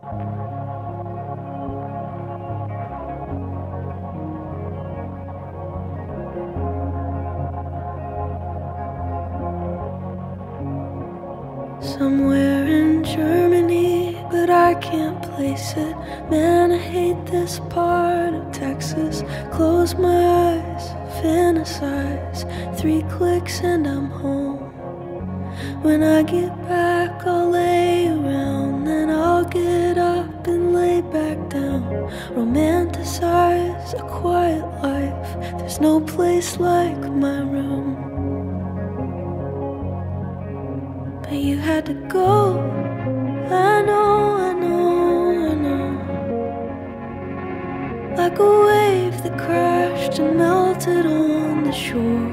Somewhere in Germany, but I can't place it. Man, I hate this part of Texas. Close my eyes, fantasize. Three clicks and I'm home. When I get back, I'll lay around, then I'll get up and lay back down. Romanticize a quiet life. There's no place like my room. But you had to go. I know, I know, I know. Like a wave that crashed and melted on the shore.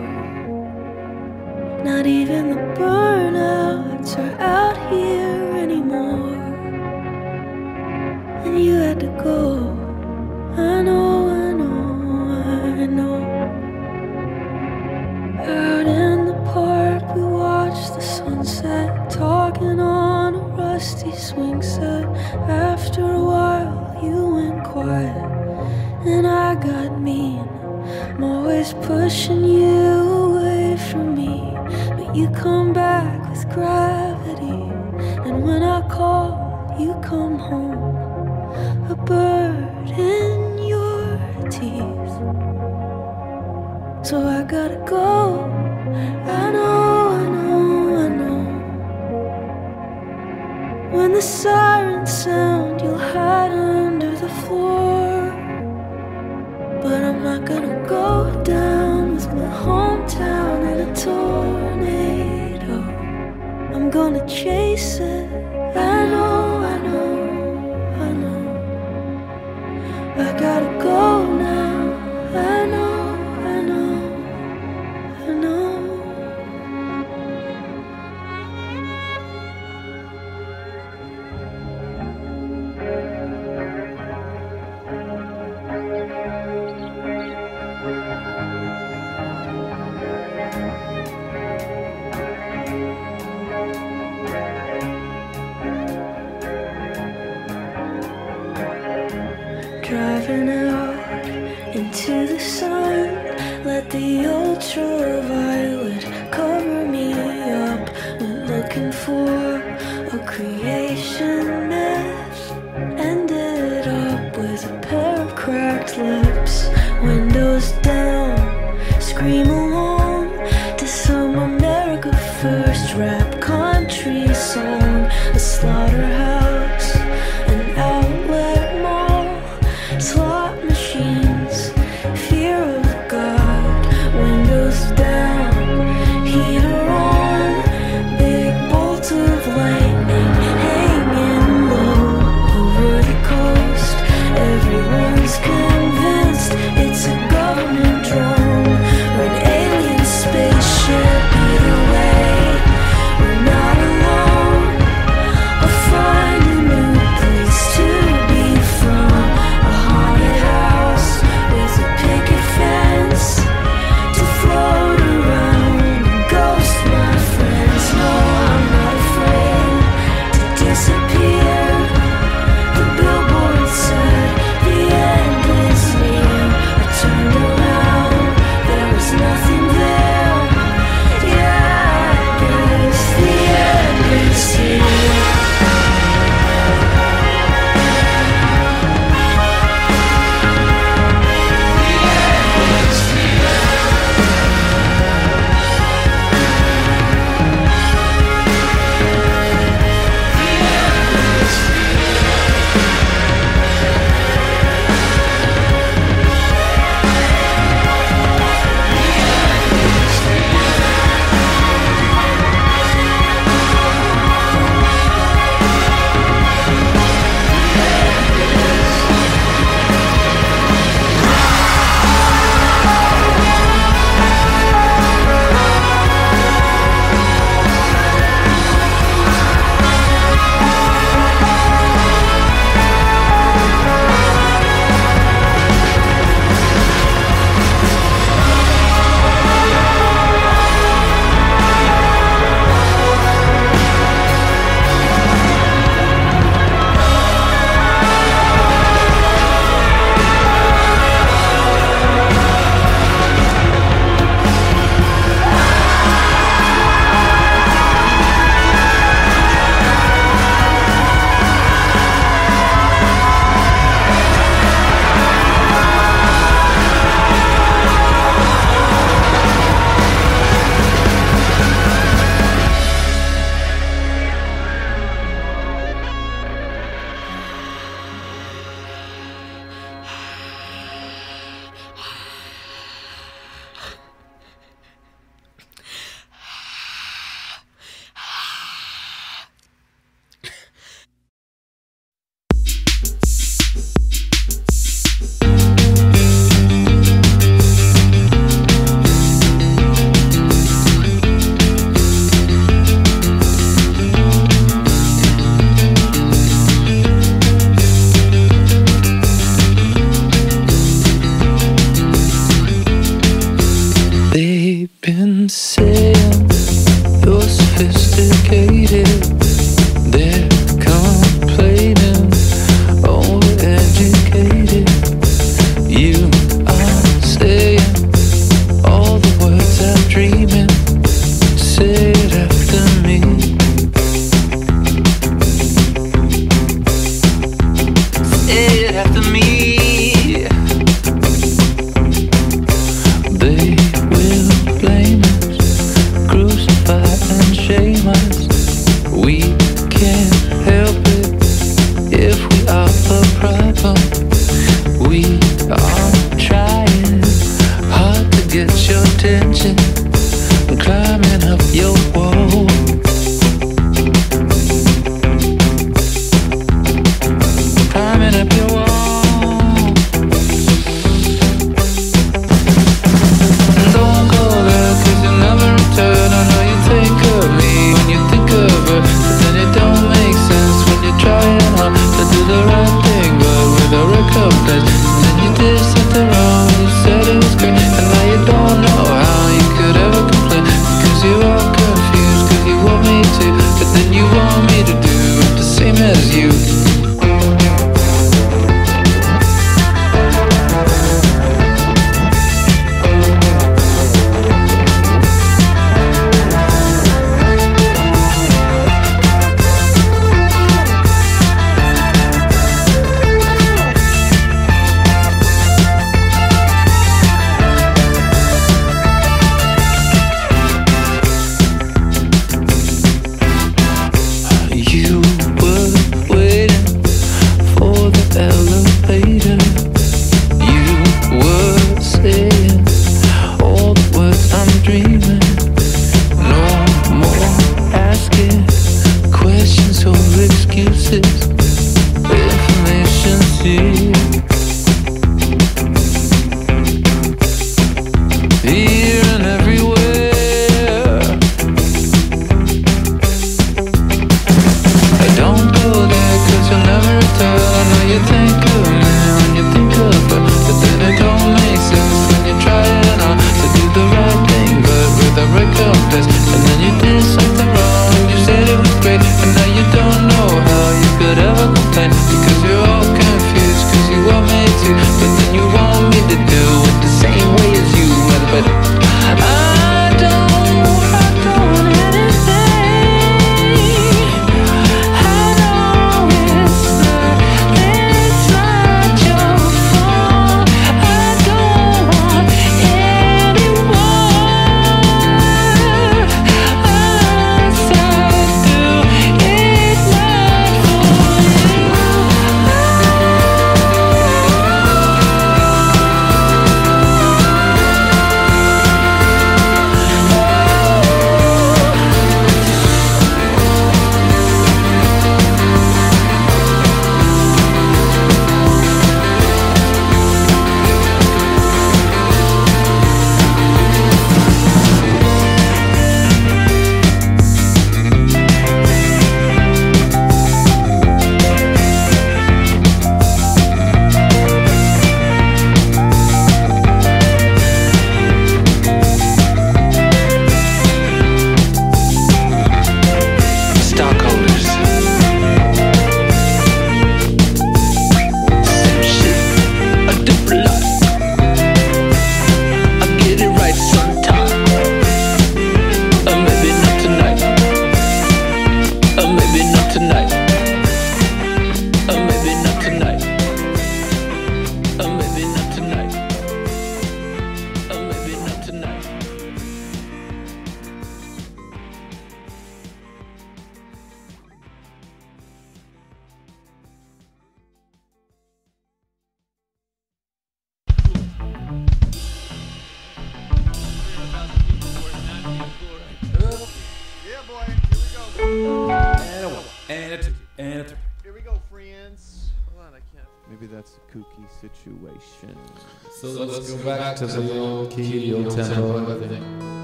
So, so let's, let's, go, back, back to, the old key, old tempo, tempo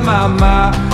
my mind.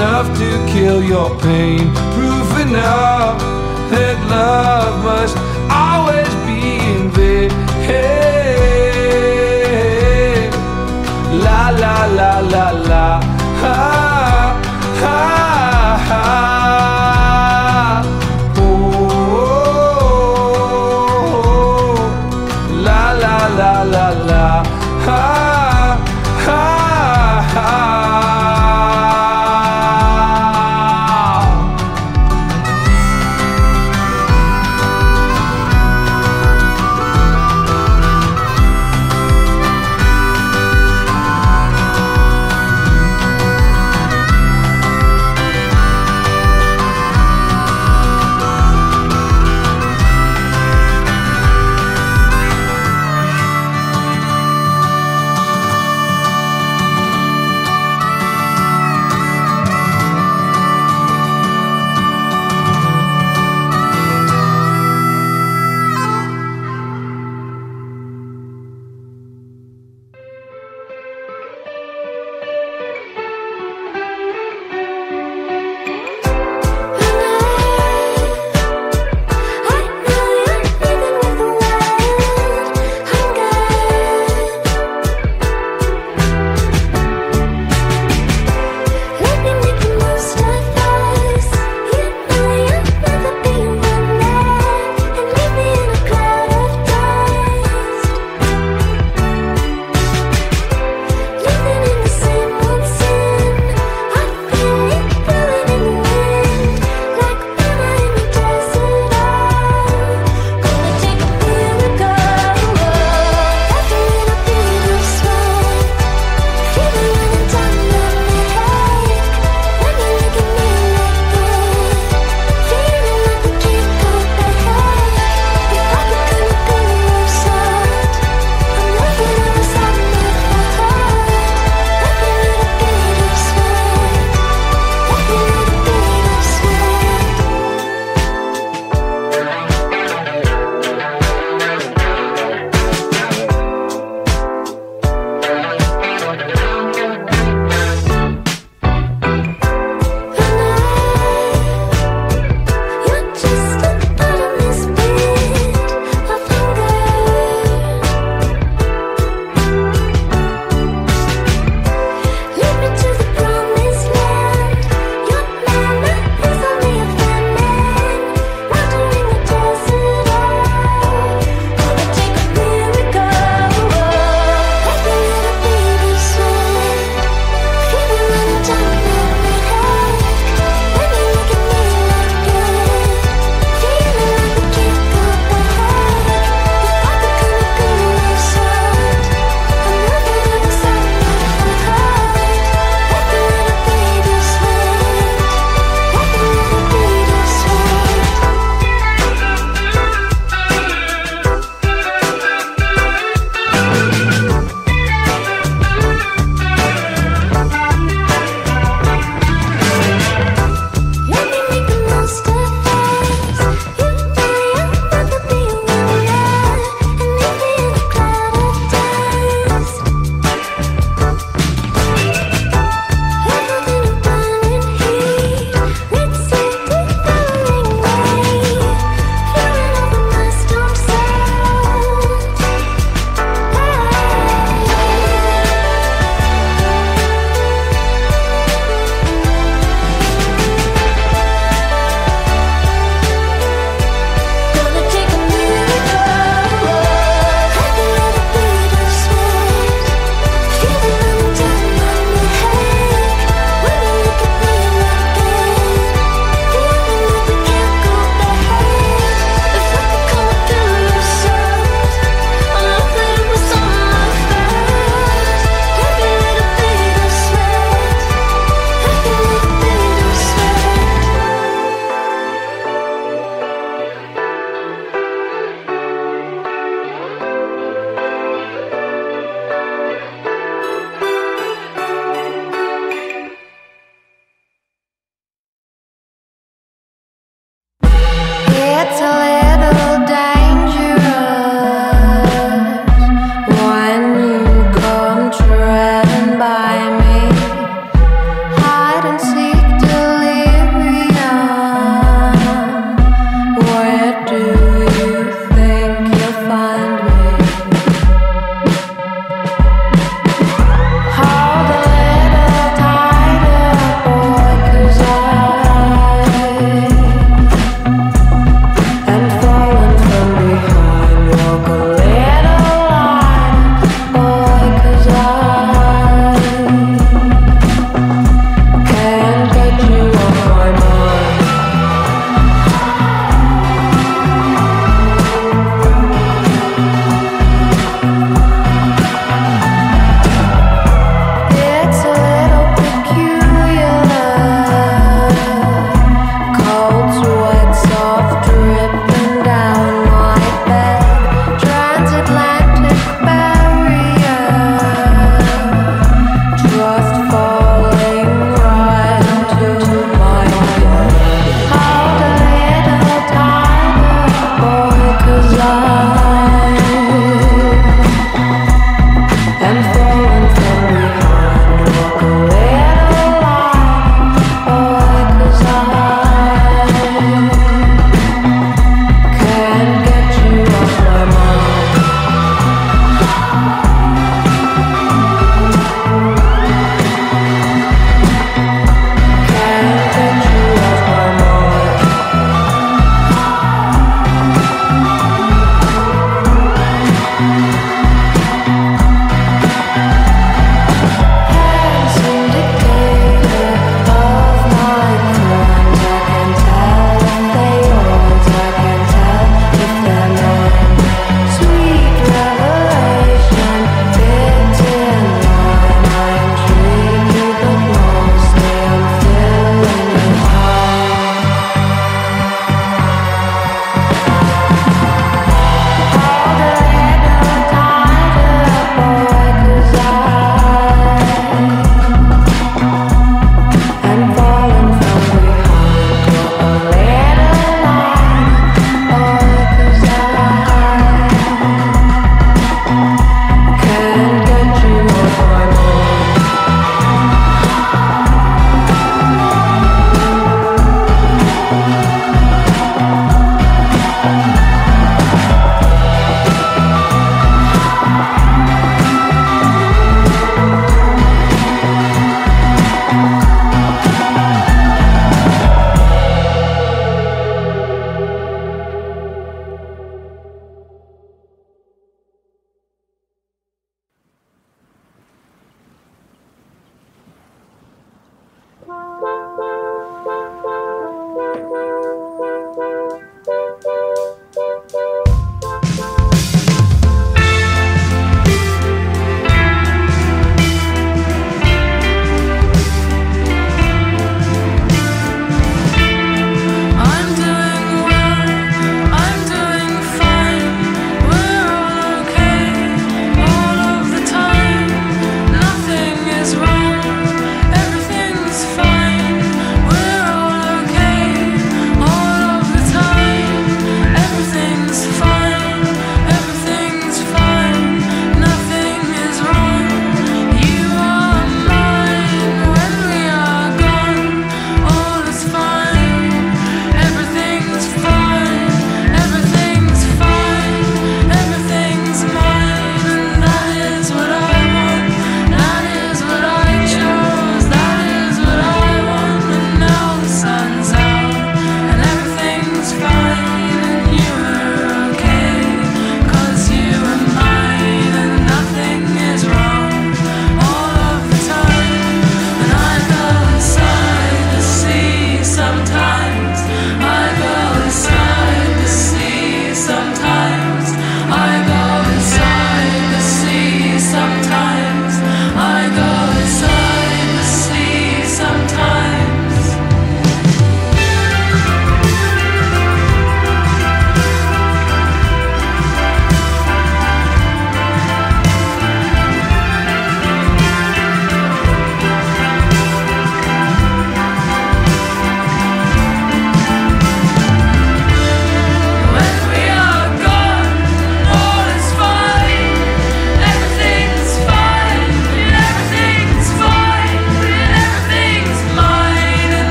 enough to kill your pain, proof enough that love must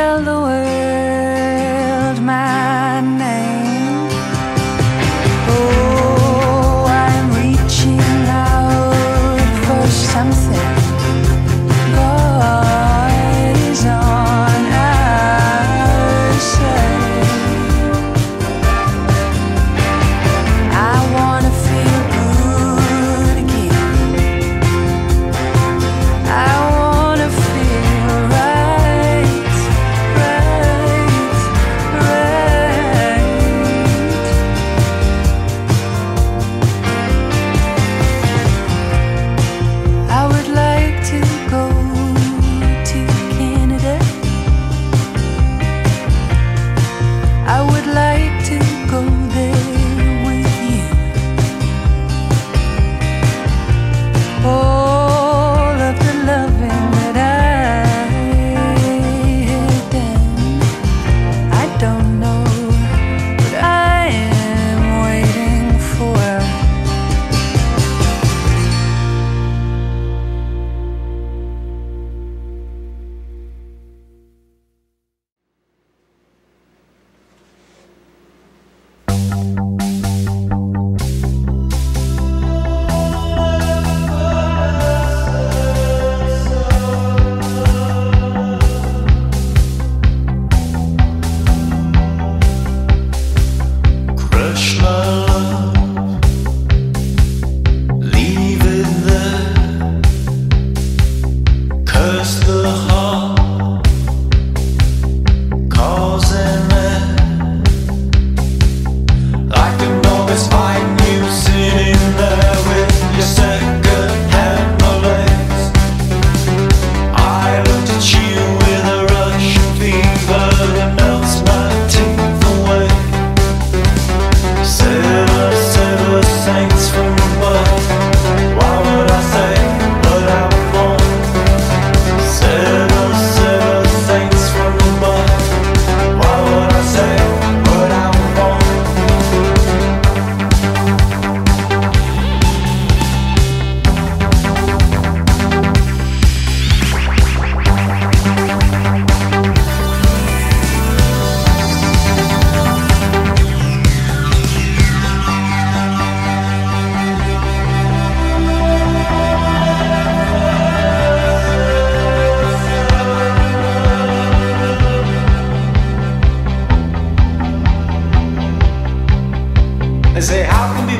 hello say, how can these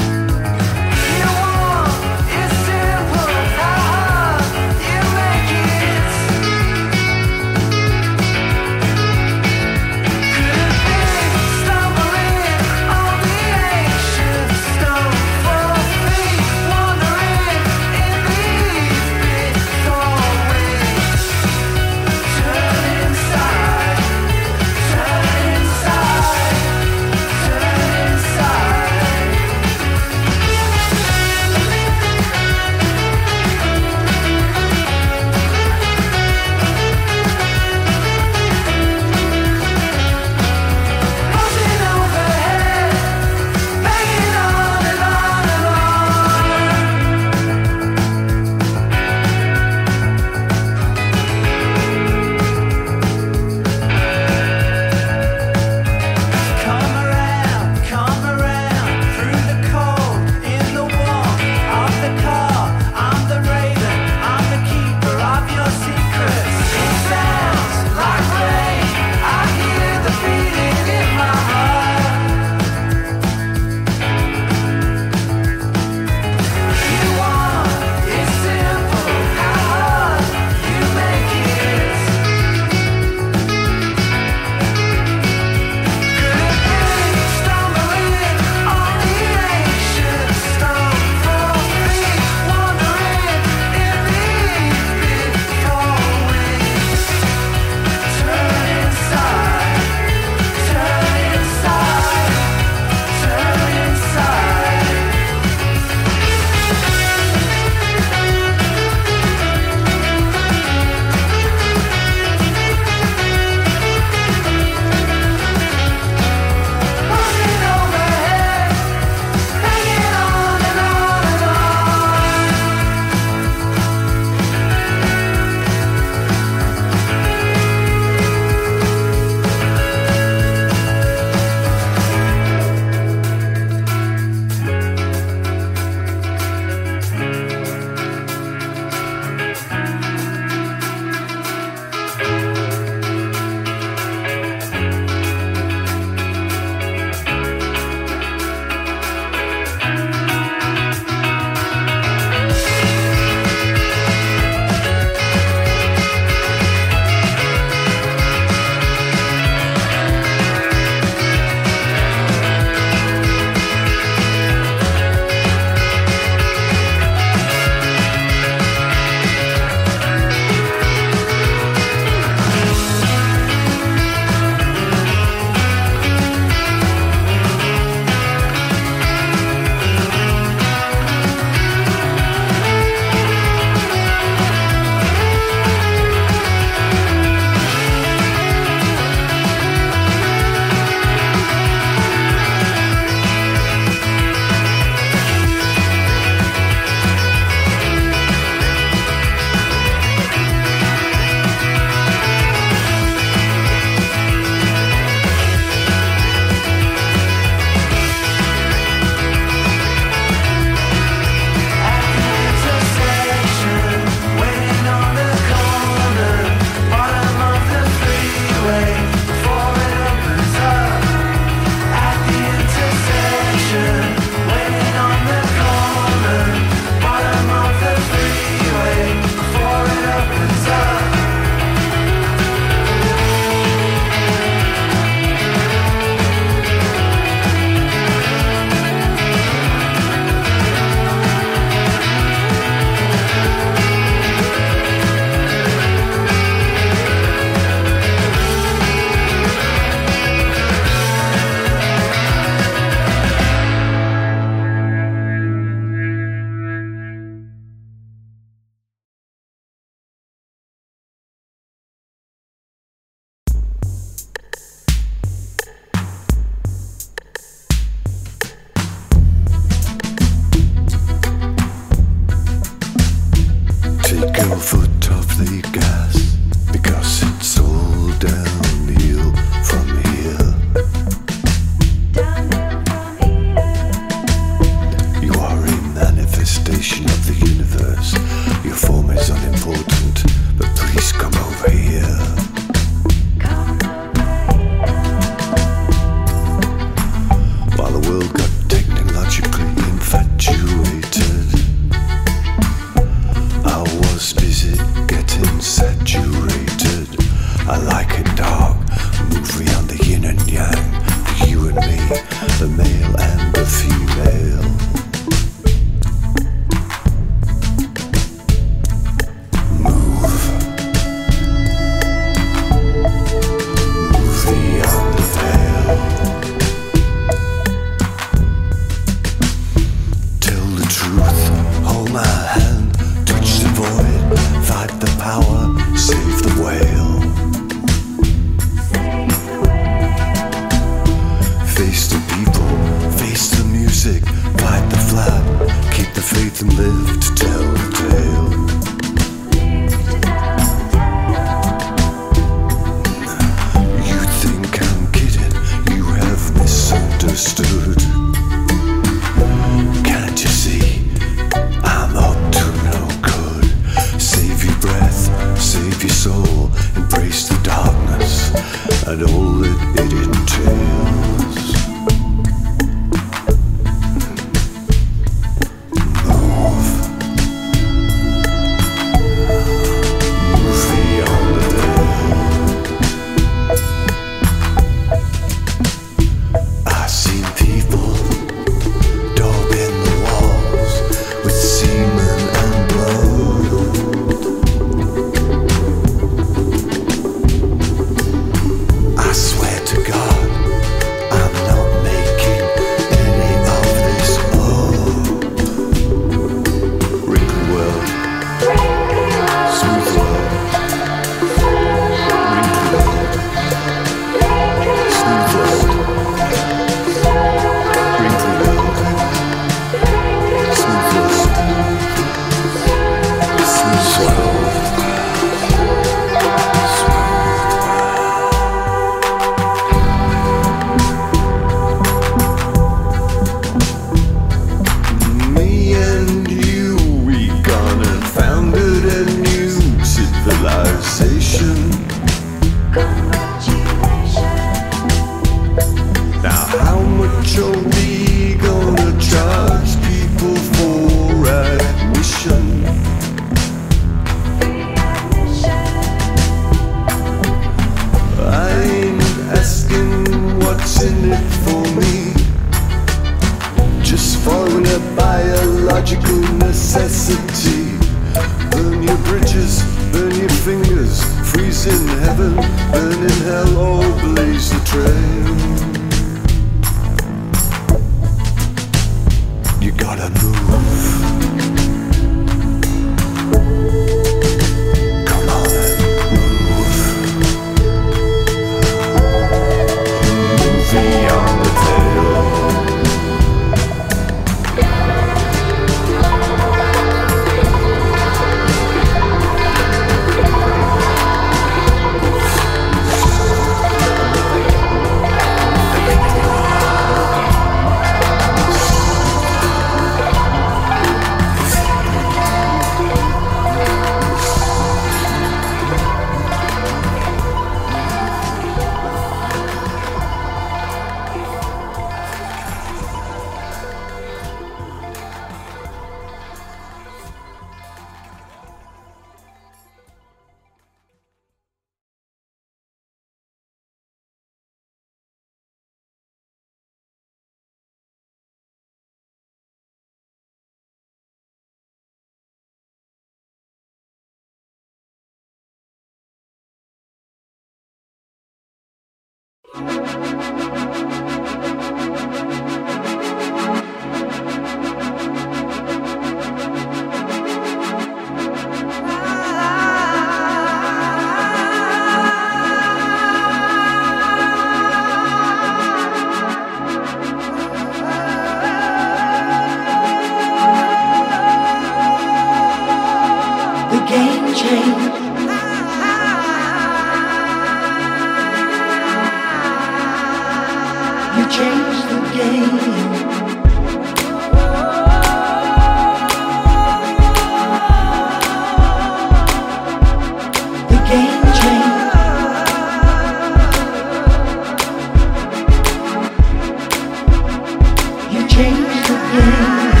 be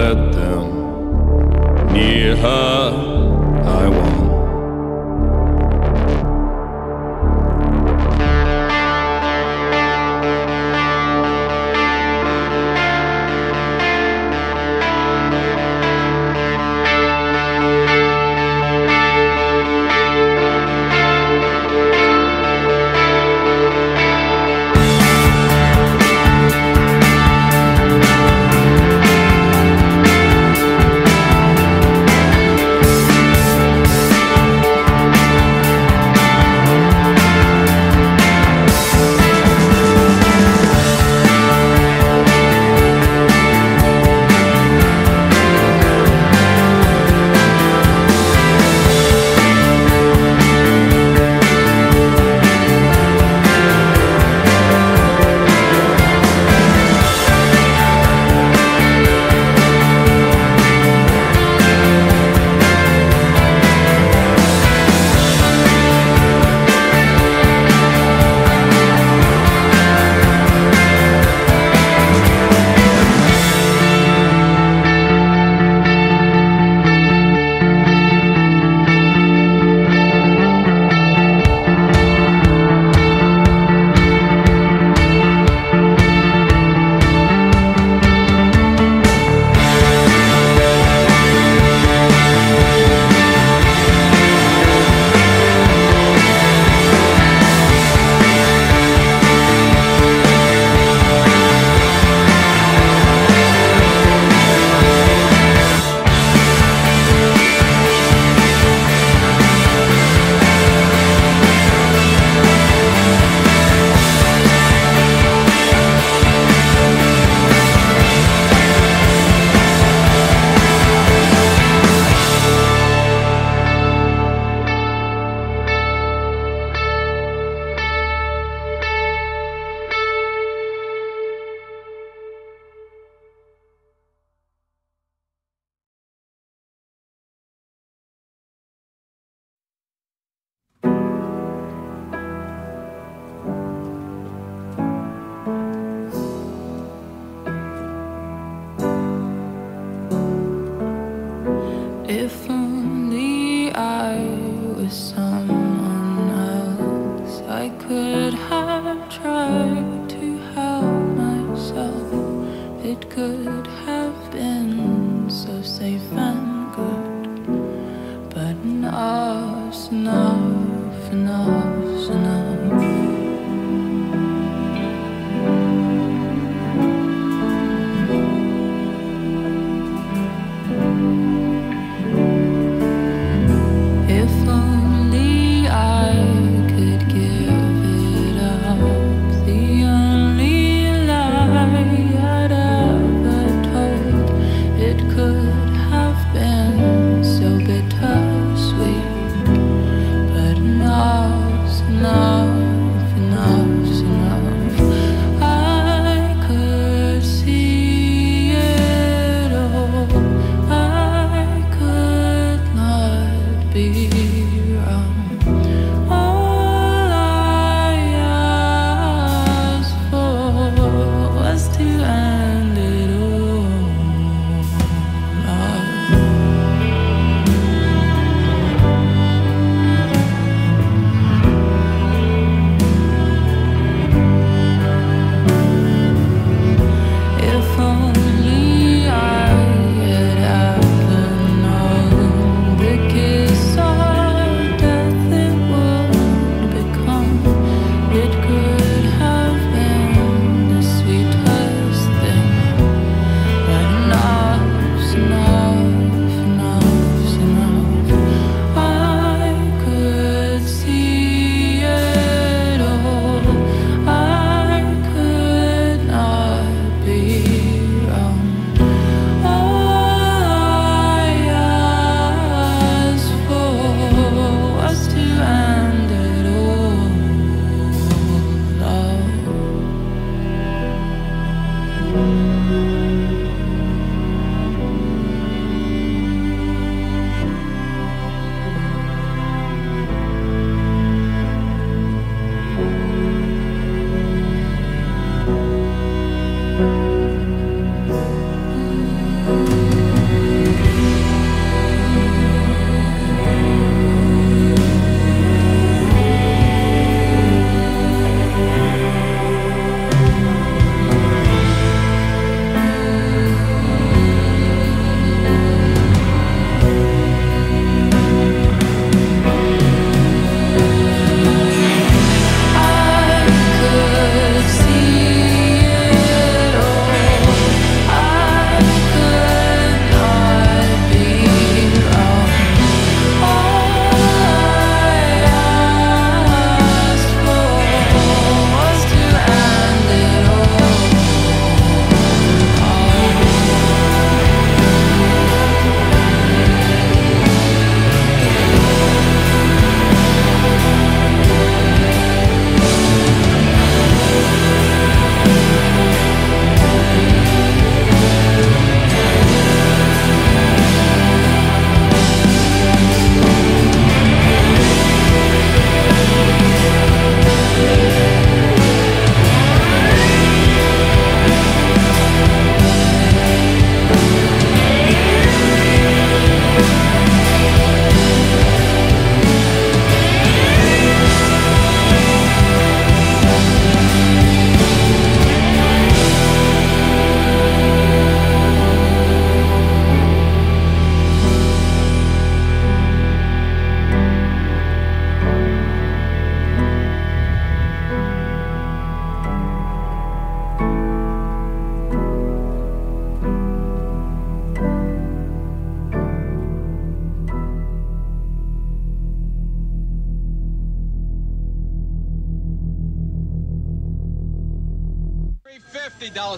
let them near her.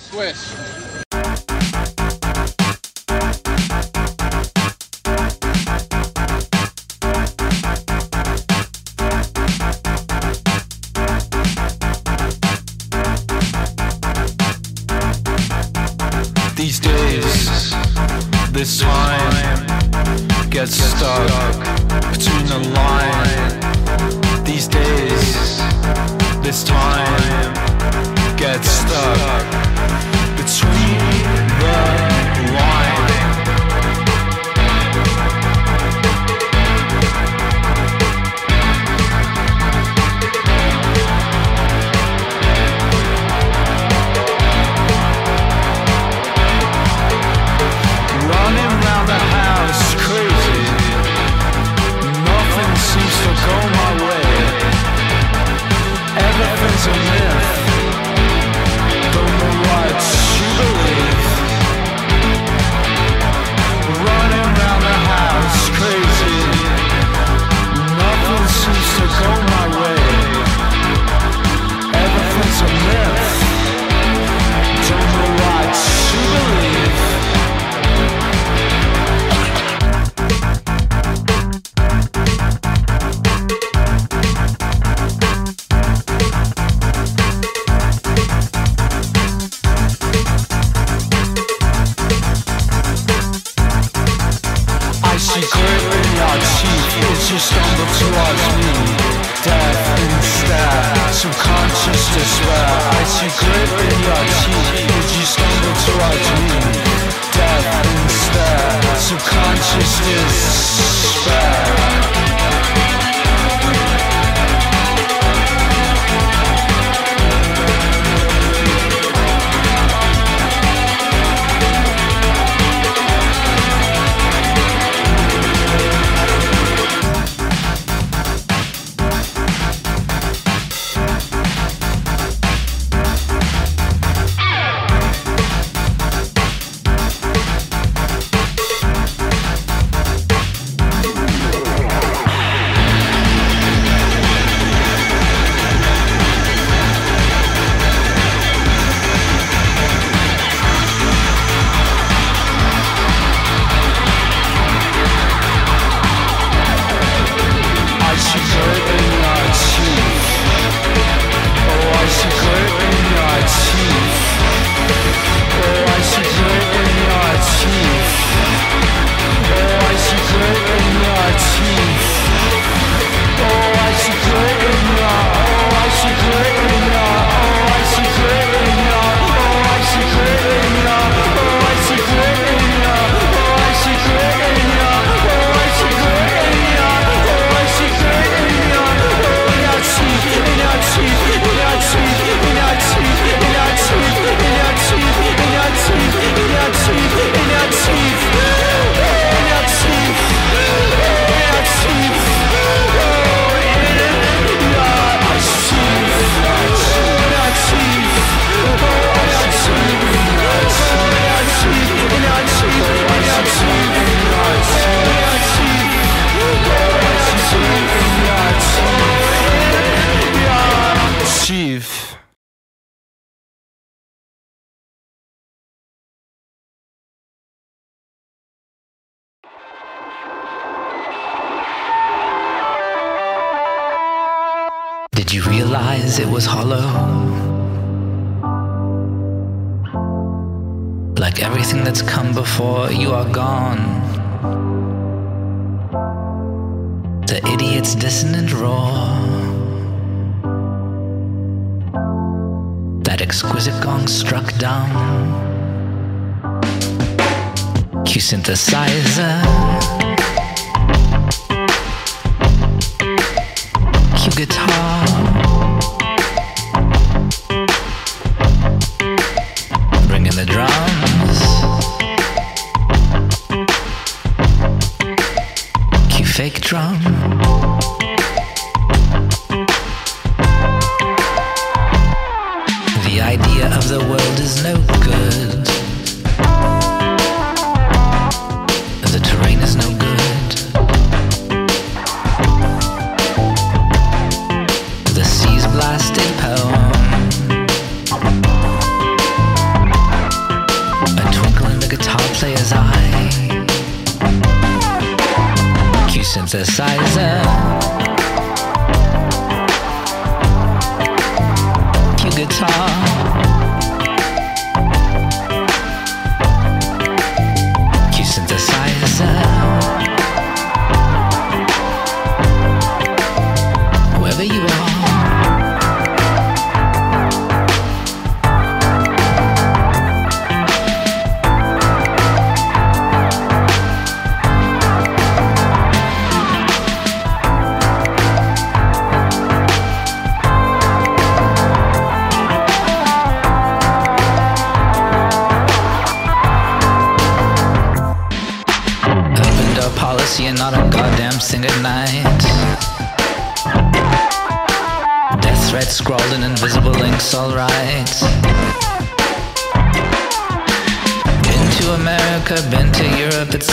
Swiss.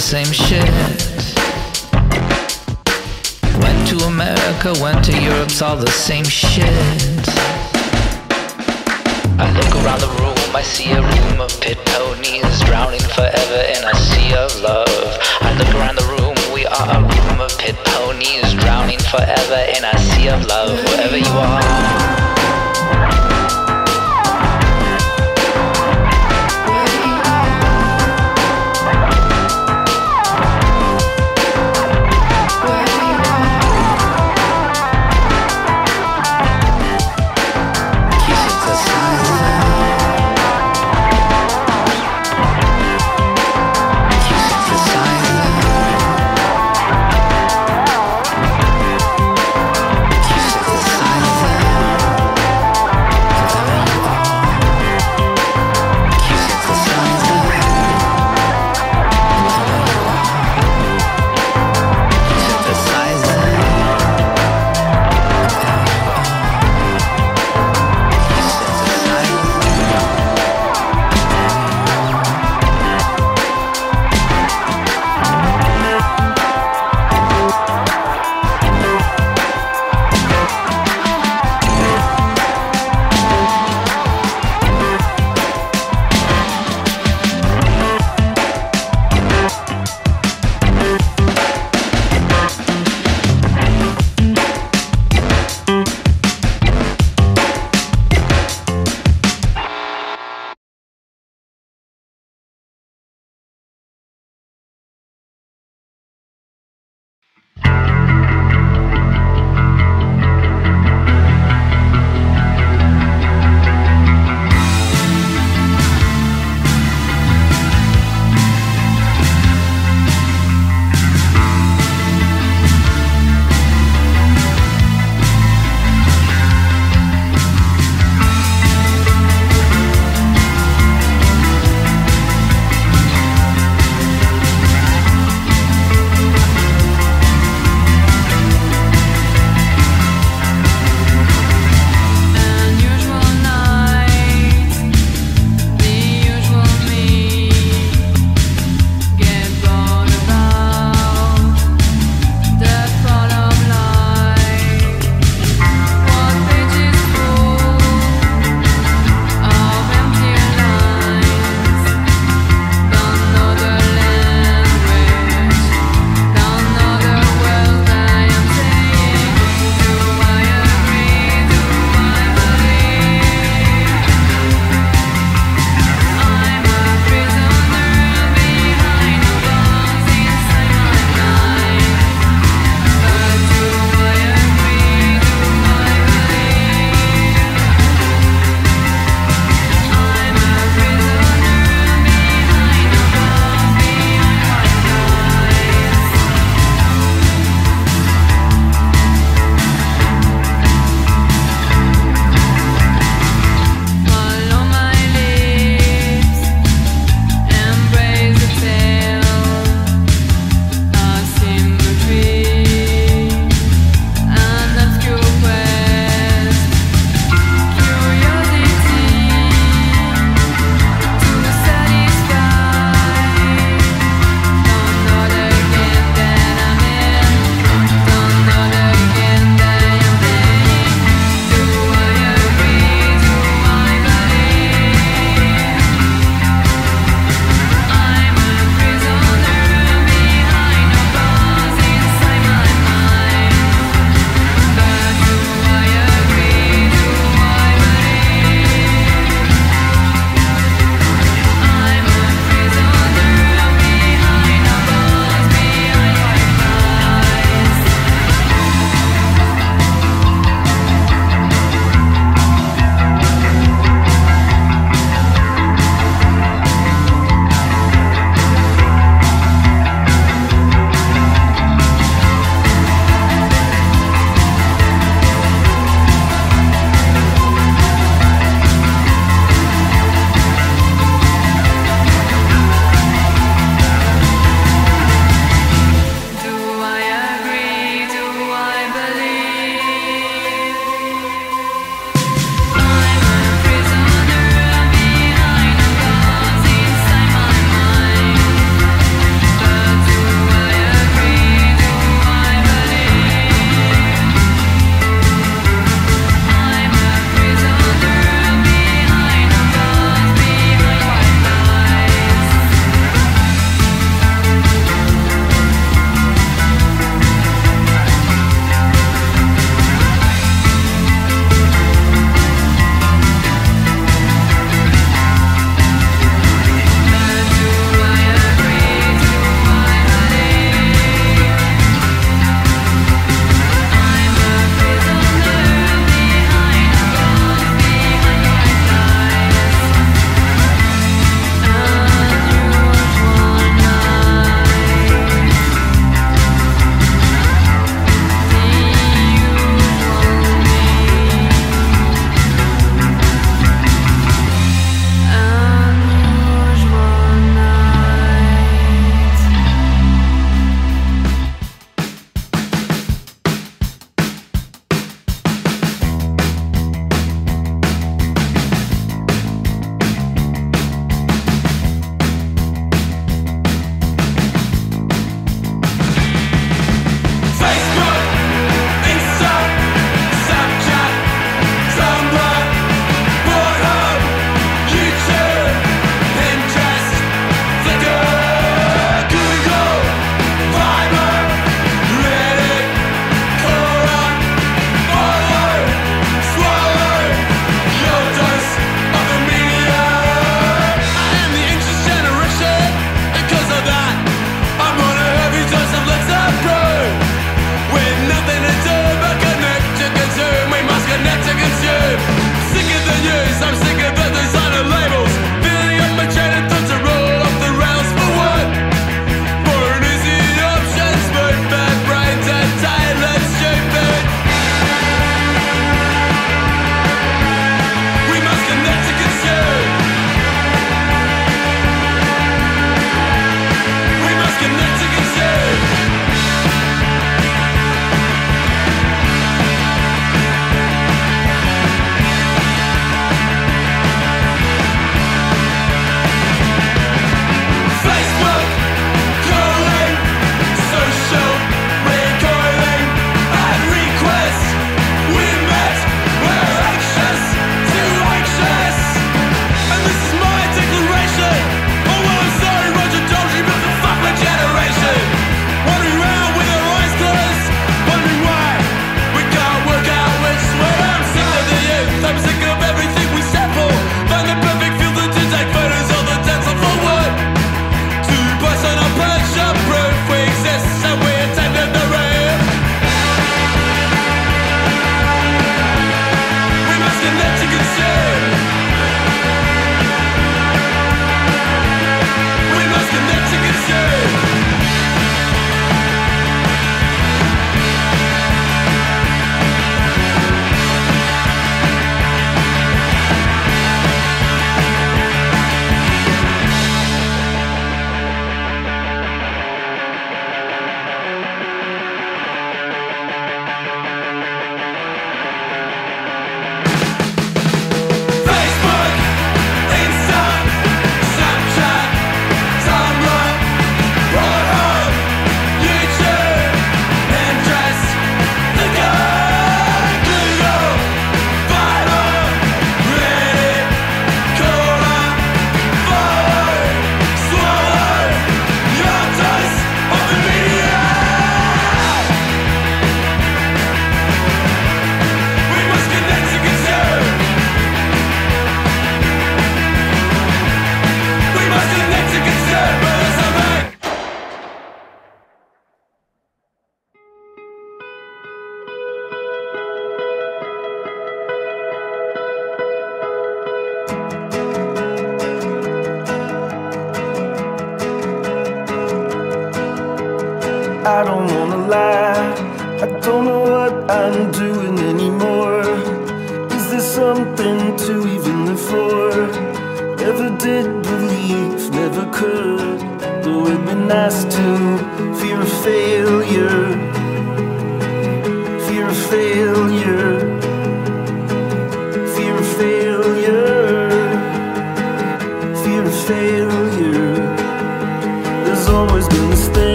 Same shit. Went to America, went to Europe's all the same shit. I look around the room, I see a room of pit ponies drowning forever in a sea of love. I look around the room, we are a room of pit ponies drowning forever in a sea of love, wherever you are.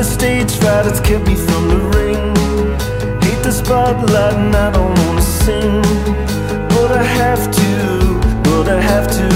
the stage fright, it's kept me from the ring. Hate the spotlight and I don't wanna sing. But I have to, but I have to.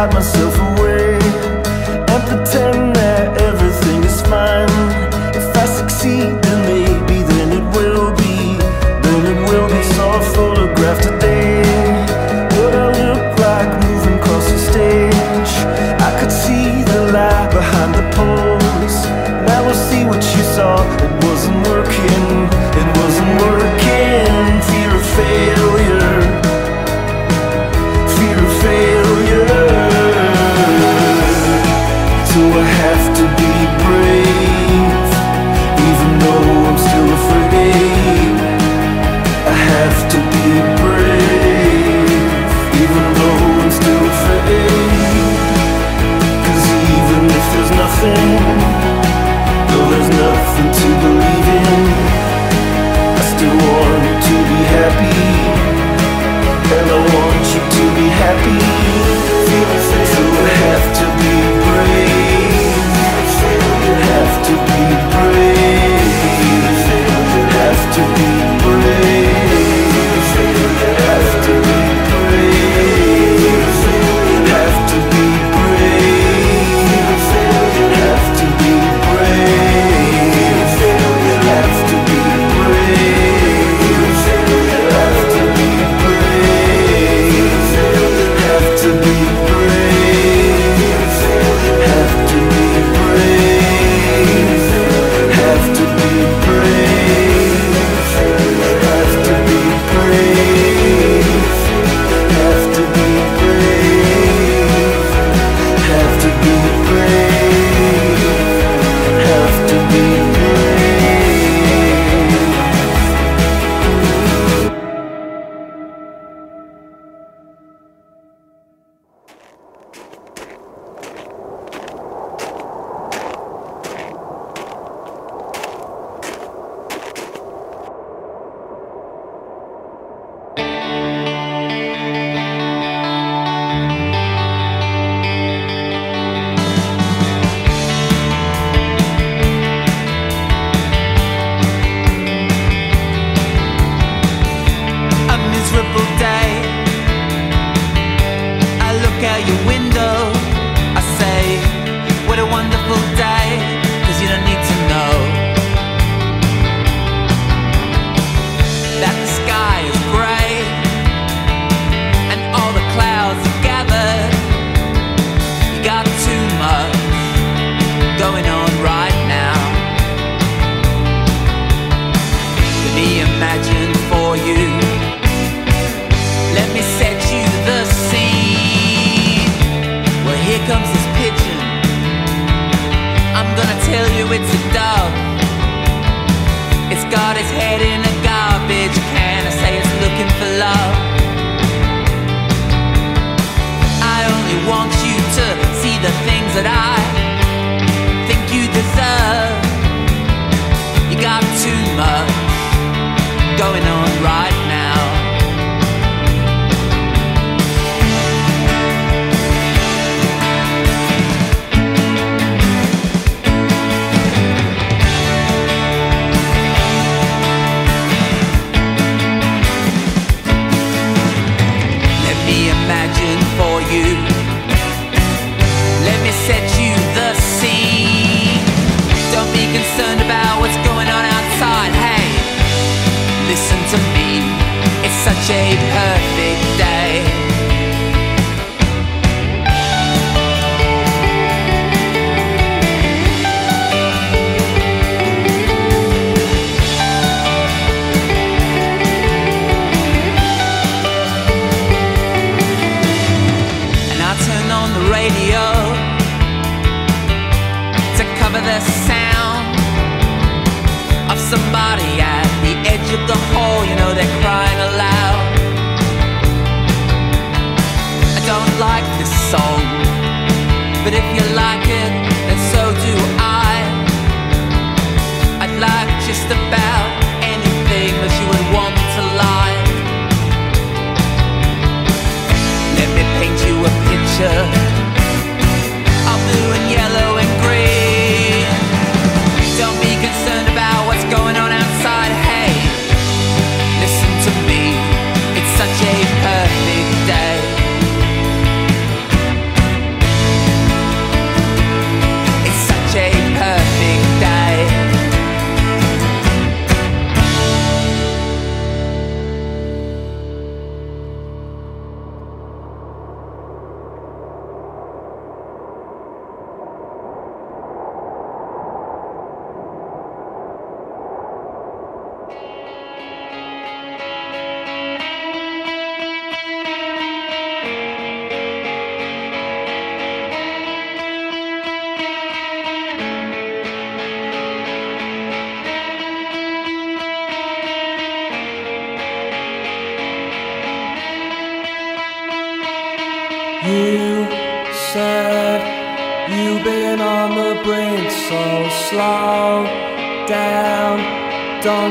got myself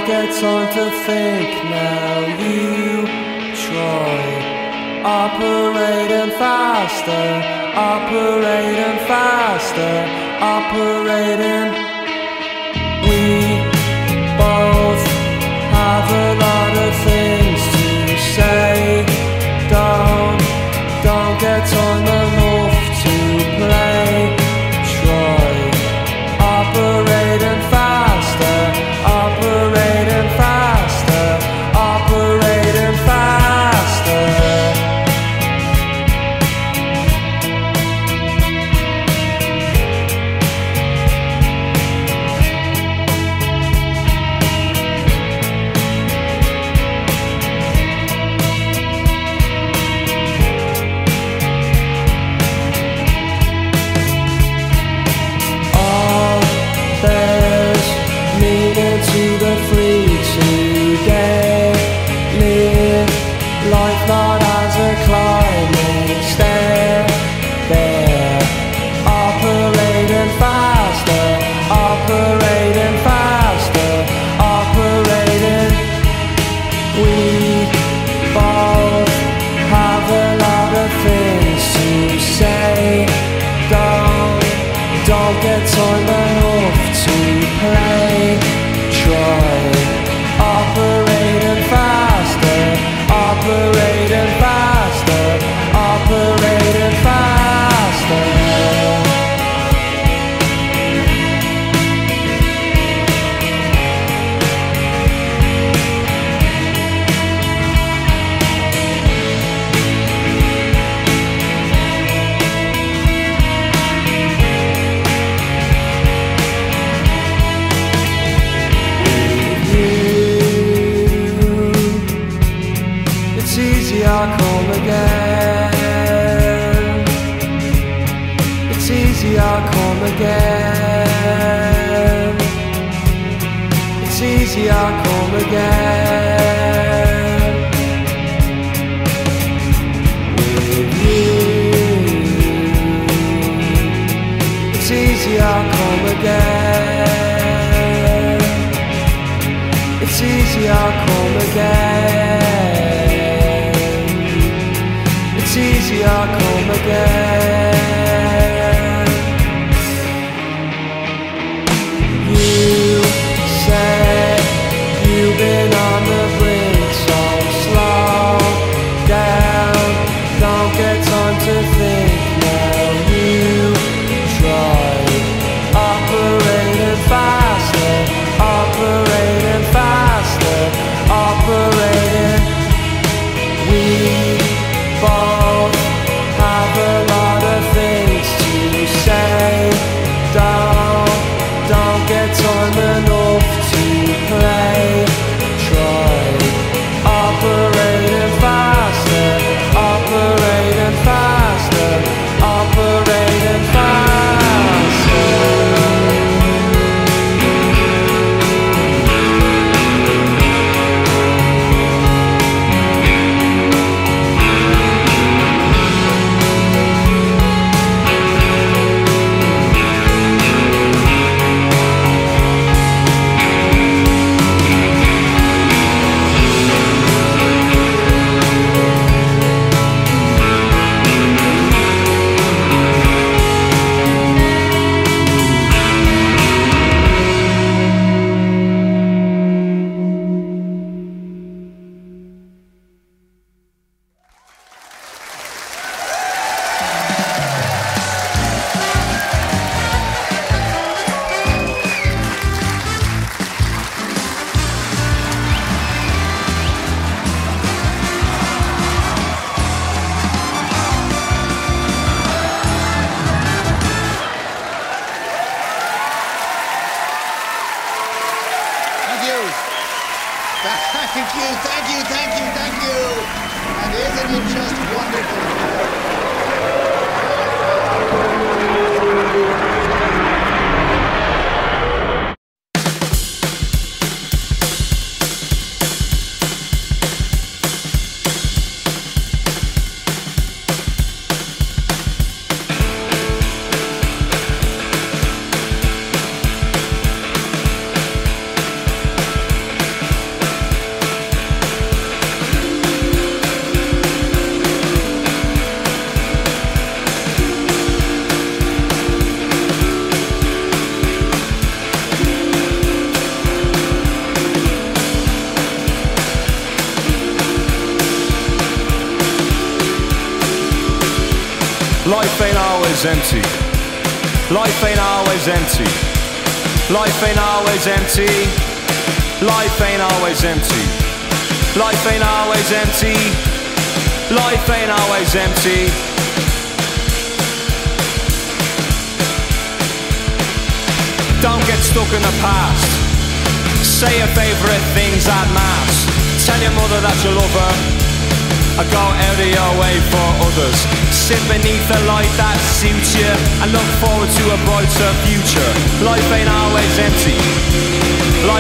get time to think now. You try operating faster, operating faster, operating.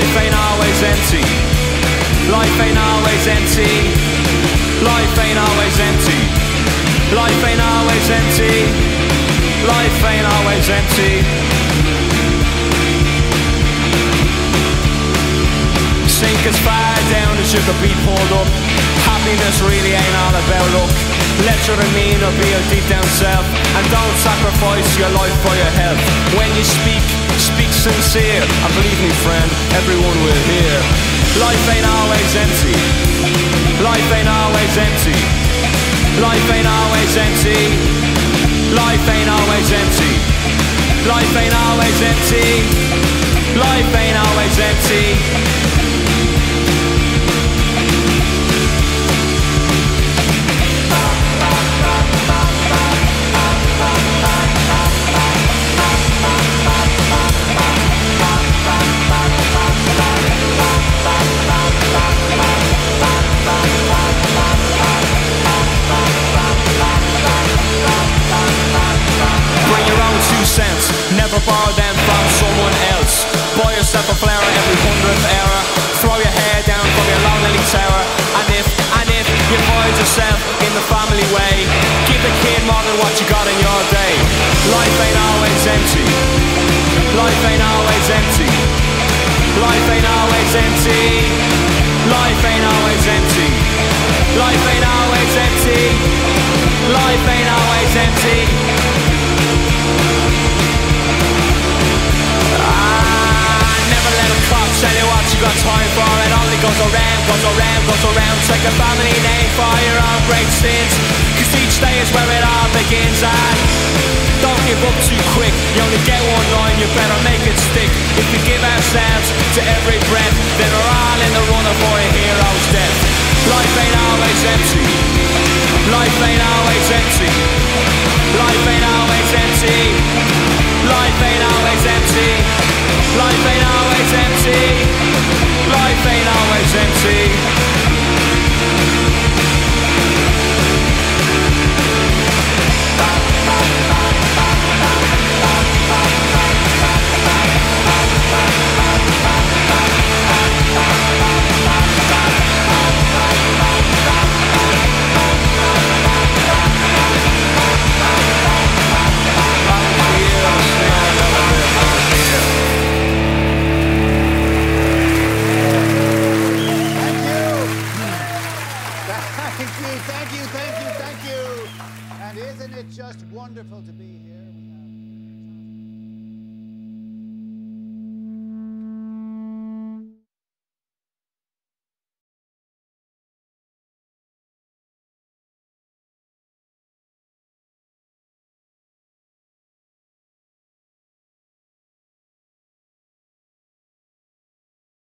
Life ain't always empty. Life ain't always empty. Life ain't always empty. Life ain't always empty. Life ain't always empty. As far down you could be pulled up. Happiness really ain't all about luck. Let your demeanor be your deep down self. And don't sacrifice your life for your health. When you speak, speak sincere. And believe me friend, everyone will hear. Life ain't always empty. Life ain't always empty. Life ain't always empty. Life ain't always empty. Life ain't always empty. Life ain't always empty never borrow them from someone else. Buy yourself a flower every hundredth hour. Throw your hair down from your lonely tower. And if, and if you find yourself in the family way, give the kid more than what you got in your day. Life ain't always empty. Life ain't always empty. Life ain't always empty. Life ain't always empty. Life ain't always empty. Life ain't always empty. Got time for. It only goes around, goes around, goes around. Take a family name for your own great sins. Cause each day is where it all begins. And don't give up too quick. You only get one line, you better make it stick. If we give ourselves to every breath, then we're all in the runner for a hero's death. Life ain't always empty. Life ain't always empty. Life ain't always empty. Life ain't always empty. Life ain't always empty. Life ain't always empty.